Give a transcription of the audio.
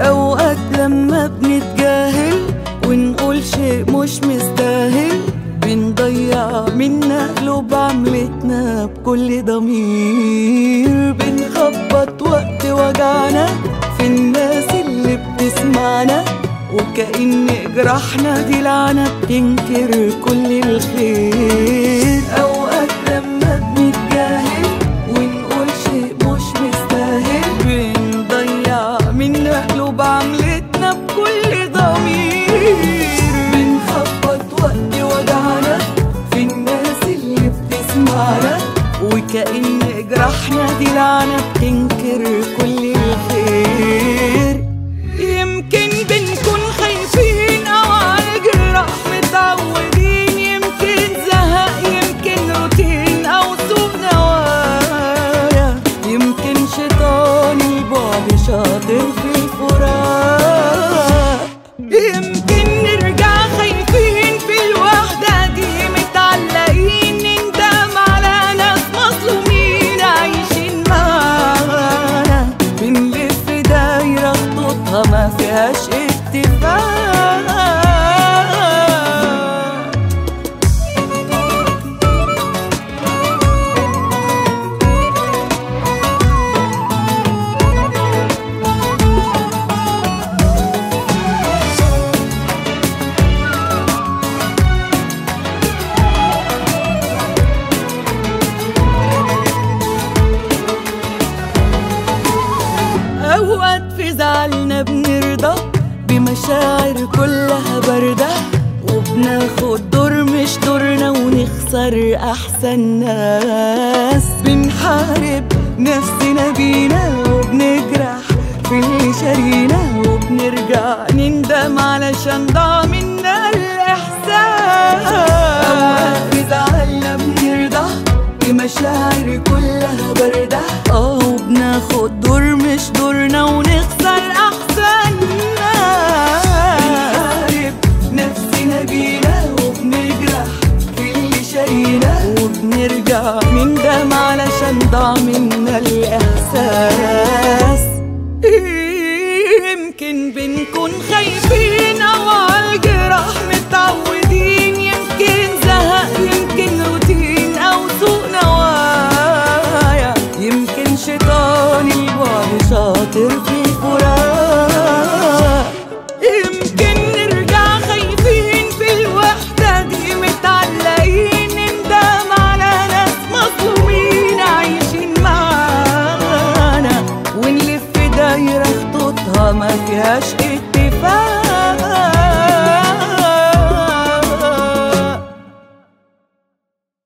أوقات لما بنتجاهل ونقول شيء مش مستاهل بنضيع منا قلوب عملتنا بكل ضمير. بنخبط وقت وجعنا في الناس اللي بتسمعنا وكأن جراحنا دي لعنة بتنكر كل الخير. أوقات وكأن جراحنا دي لعنة بتنكر كل الخير. يمكن بنكون خايفين أو عالجراح متعودين يمكن زهق يمكن روتين أو سوء نوايا. يمكن شيطان البعد شاطر فيهاش اتفاق أوقات في زعلنا بنرضى بمشاعر كلها باردة. وبناخد دور مش دورنا ونخسر أحسن ناس. بنحارب نفسنا بينا وبنجرح في اللي شارينا وبنرجع نندم علشان ضاع منا الإحساس. أوقات في زعلنا بنرضى بمشاعر كلها باردة. آه وبناخد دور شارينا وبنرجع نندم علشان ضاع منا الإحساس. يمكن بنكون خايفين أو عالجراح متعودين يمكن زهق يمكن روتين أو سوء نوايا. يمكن شيطان البعد شاطر في فيهاش اتفاق